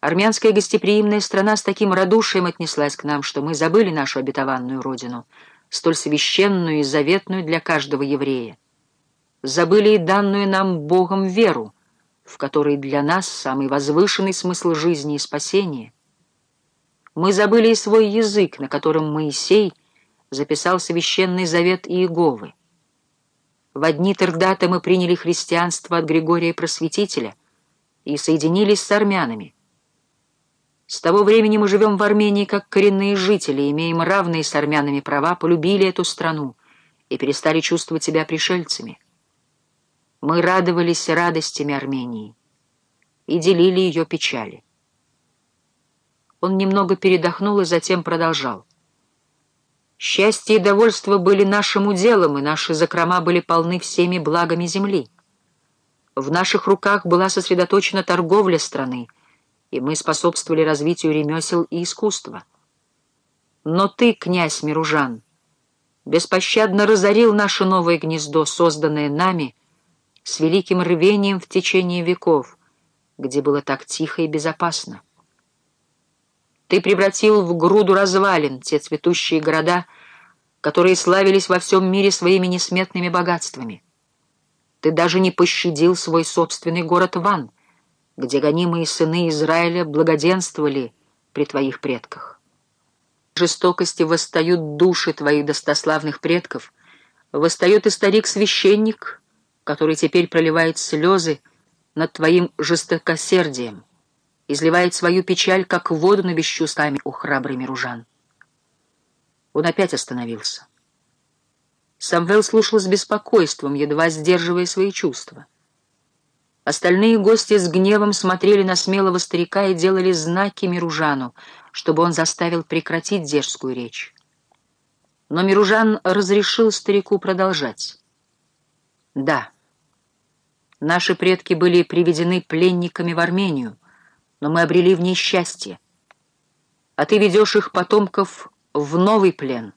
Армянская гостеприимная страна с таким радушием отнеслась к нам, что мы забыли нашу обетованную родину, столь священную и заветную для каждого еврея. Забыли и данную нам Богом веру, в которой для нас самый возвышенный смысл жизни и спасения. Мы забыли и свой язык, на котором Моисей записал священный завет Иеговы. В одни Тердата мы приняли христианство от Григория Просветителя и соединились с армянами. С того времени мы живем в Армении как коренные жители, имеем равные с армянами права, полюбили эту страну и перестали чувствовать себя пришельцами. Мы радовались радостями Армении и делили ее печали. Он немного передохнул и затем продолжал. Счастье и довольство были нашим уделом, и наши закрома были полны всеми благами земли. В наших руках была сосредоточена торговля страны, и мы способствовали развитию ремесел и искусства. Но ты, князь Миружан, беспощадно разорил наше новое гнездо, созданное нами с великим рвением в течение веков, где было так тихо и безопасно. Ты превратил в груду развалин те цветущие города, которые славились во всем мире своими несметными богатствами. Ты даже не пощадил свой собственный город Ван, где гонимые сыны Израиля благоденствовали при твоих предках. Жестокости восстают души твоих достославных предков, восстает и старик-священник, который теперь проливает слезы над твоим жестокосердием изливает свою печаль, как воду на бесчувствами у храброй миружан. Он опять остановился. Самвел слушал с беспокойством, едва сдерживая свои чувства. Остальные гости с гневом смотрели на смелого старика и делали знаки Миружану, чтобы он заставил прекратить дерзкую речь. Но Миружан разрешил старику продолжать. «Да, наши предки были приведены пленниками в Армению, но мы обрели в ней счастье. А ты ведешь их потомков в новый плен,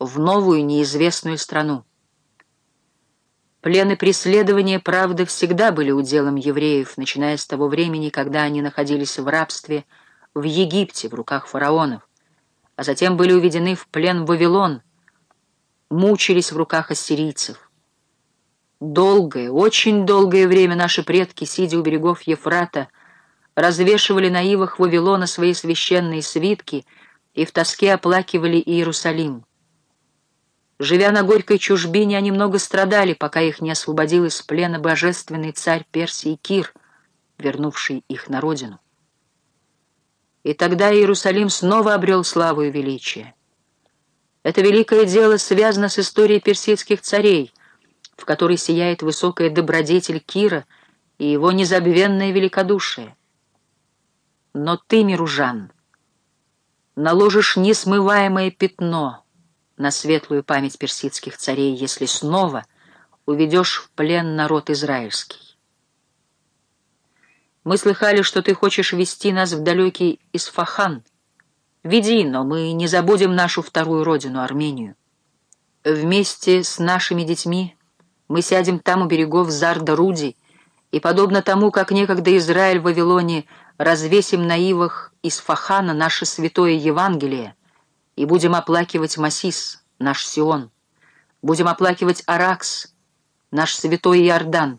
в новую неизвестную страну. Плены преследования, правда, всегда были уделом евреев, начиная с того времени, когда они находились в рабстве в Египте в руках фараонов, а затем были уведены в плен в Вавилон, мучились в руках ассирийцев. Долгое, очень долгое время наши предки, сидя у берегов Ефрата, развешивали на ивах Вавилона свои священные свитки и в тоске оплакивали Иерусалим. Живя на горькой чужбине, они много страдали, пока их не освободил из плена божественный царь Персии Кир, вернувший их на родину. И тогда Иерусалим снова обрел славу и величие. Это великое дело связано с историей персидских царей, в которой сияет высокая добродетель Кира и его незабвенное великодушие. Но ты, Миружан, наложишь несмываемое пятно на светлую память персидских царей, если снова уведешь в плен народ израильский. Мы слыхали, что ты хочешь вести нас в далекий Исфахан. Веди, но мы не забудем нашу вторую родину, Армению. Вместе с нашими детьми мы сядем там у берегов Зарда-Руди, и, подобно тому, как некогда Израиль в Вавилоне развесим на ивах из Фахана наше святое Евангелие и будем оплакивать Масис, наш Сион, будем оплакивать Аракс, наш святой Иордан,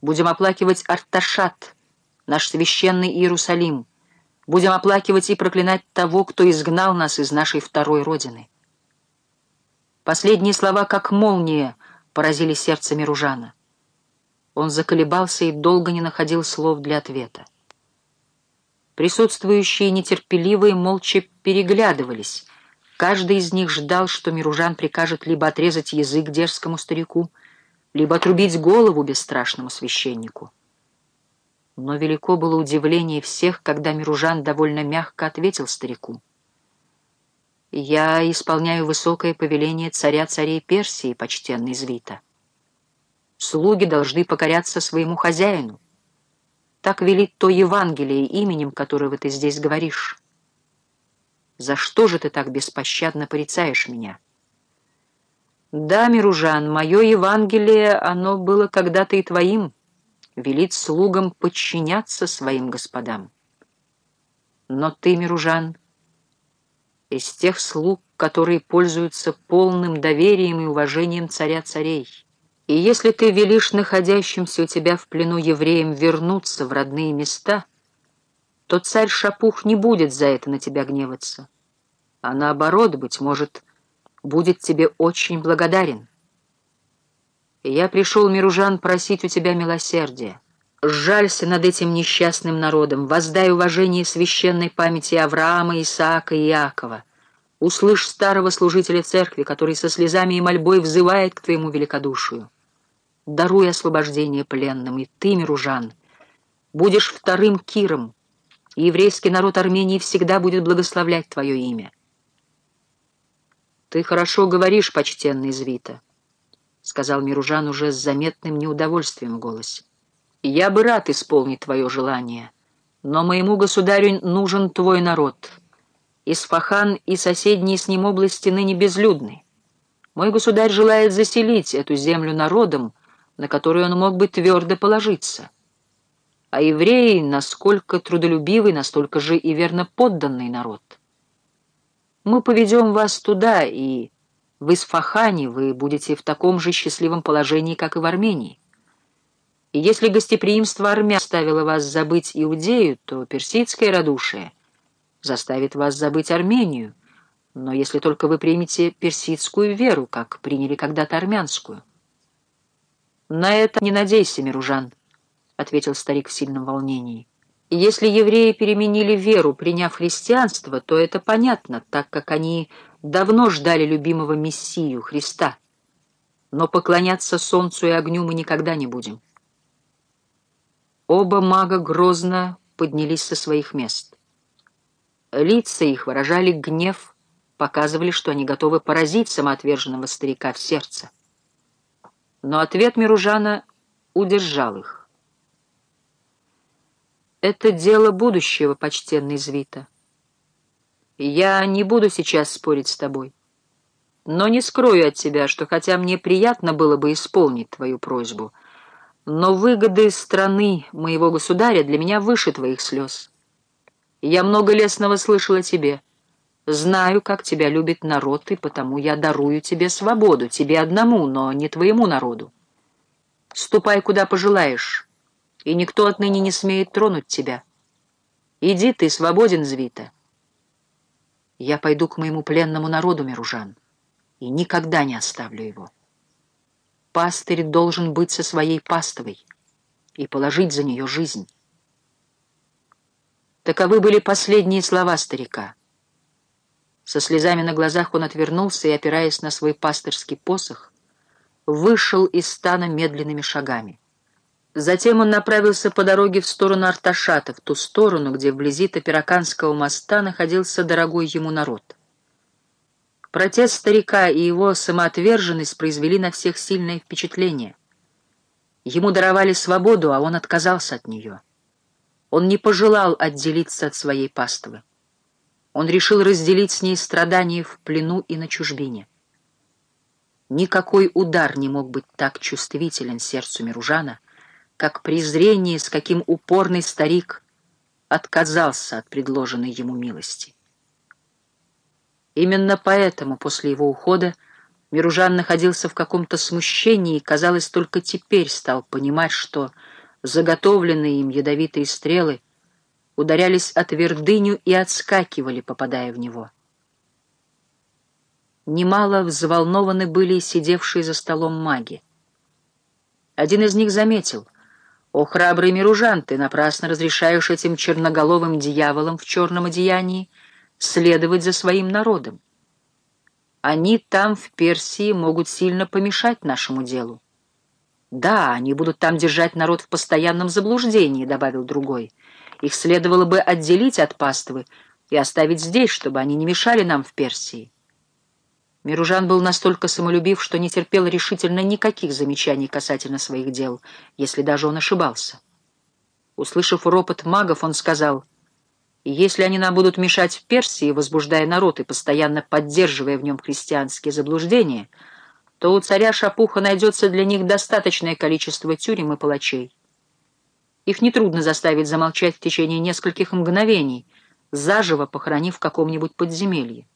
будем оплакивать Арташат, наш священный Иерусалим, будем оплакивать и проклинать того, кто изгнал нас из нашей второй родины. Последние слова, как молния, поразили сердце Миружана. Он заколебался и долго не находил слов для ответа. Присутствующие нетерпеливые молча переглядывались. Каждый из них ждал, что Миружан прикажет либо отрезать язык дерзкому старику, либо отрубить голову бесстрашному священнику. Но велико было удивление всех, когда Миружан довольно мягко ответил старику. «Я исполняю высокое повеление царя царей Персии, почтенный Звита. Слуги должны покоряться своему хозяину. Так велит то Евангелие, именем которого ты здесь говоришь. За что же ты так беспощадно порицаешь меня? Да, Миружан, мое Евангелие, оно было когда-то и твоим, велит слугам подчиняться своим господам. Но ты, Миружан, из тех слуг, которые пользуются полным доверием и уважением царя-царей. И если ты велишь находящимся у тебя в плену евреям вернуться в родные места, то царь Шапух не будет за это на тебя гневаться, а наоборот, быть может, будет тебе очень благодарен. Я пришел, Миружан, просить у тебя милосердия. Жалься над этим несчастным народом, воздай уважение священной памяти Авраама, Исаака и Иакова. Услышь старого служителя церкви, который со слезами и мольбой взывает к твоему великодушию. Даруй освобождение пленным, и ты, Миружан, будешь вторым Киром, и еврейский народ Армении всегда будет благословлять твое имя. «Ты хорошо говоришь, почтенный Звита», — сказал Миружан уже с заметным неудовольствием в голосе. «Я бы рад исполнить твое желание, но моему государю нужен твой народ. Исфахан и соседние с ним области ныне безлюдны. Мой государь желает заселить эту землю народом, на который он мог бы твердо положиться. А евреи, насколько трудолюбивый, настолько же и верно подданный народ. Мы поведем вас туда, и в Исфахане вы будете в таком же счастливом положении, как и в Армении. И если гостеприимство армян заставило вас забыть Иудею, то персидское радушие заставит вас забыть Армению, но если только вы примете персидскую веру, как приняли когда-то армянскую. «На это не надейся, Миружан», — ответил старик в сильном волнении. «Если евреи переменили веру, приняв христианство, то это понятно, так как они давно ждали любимого Мессию, Христа. Но поклоняться солнцу и огню мы никогда не будем». Оба мага грозно поднялись со своих мест. Лица их выражали гнев, показывали, что они готовы поразить самоотверженного старика в сердце но ответ Миружана удержал их. «Это дело будущего, почтенный Звита. Я не буду сейчас спорить с тобой, но не скрою от тебя, что хотя мне приятно было бы исполнить твою просьбу, но выгоды страны моего государя для меня выше твоих слез. Я много лестного слышал о тебе». Знаю, как тебя любит народ, и потому я дарую тебе свободу, тебе одному, но не твоему народу. Ступай, куда пожелаешь, и никто отныне не смеет тронуть тебя. Иди, ты свободен, Звита. Я пойду к моему пленному народу, Миружан, и никогда не оставлю его. Пастырь должен быть со своей пастовой и положить за нее жизнь. Таковы были последние слова старика. Со слезами на глазах он отвернулся и, опираясь на свой пастырский посох, вышел из стана медленными шагами. Затем он направился по дороге в сторону Арташата, в ту сторону, где вблизи Тапираканского моста находился дорогой ему народ. Протест старика и его самоотверженность произвели на всех сильное впечатление. Ему даровали свободу, а он отказался от нее. Он не пожелал отделиться от своей паствы. Он решил разделить с ней страдания в плену и на чужбине. Никакой удар не мог быть так чувствителен сердцу Миружана, как презрение, с каким упорный старик отказался от предложенной ему милости. Именно поэтому после его ухода Миружан находился в каком-то смущении и, казалось, только теперь стал понимать, что заготовленные им ядовитые стрелы — ударялись о твердыню и отскакивали, попадая в него. Немало взволнованы были сидевшие за столом маги. Один из них заметил, «О, храбрый Миружан, ты напрасно разрешаешь этим черноголовым дьяволам в черном одеянии следовать за своим народом. Они там, в Персии, могут сильно помешать нашему делу. Да, они будут там держать народ в постоянном заблуждении», — добавил другой, — их следовало бы отделить от паствы и оставить здесь, чтобы они не мешали нам в Персии. Миружан был настолько самолюбив, что не терпел решительно никаких замечаний касательно своих дел, если даже он ошибался. Услышав ропот магов, он сказал, «Если они нам будут мешать в Персии, возбуждая народ и постоянно поддерживая в нем христианские заблуждения, то у царя Шапуха найдется для них достаточное количество тюрем и палачей. Их нетрудно заставить замолчать в течение нескольких мгновений, заживо похоронив в каком-нибудь подземелье.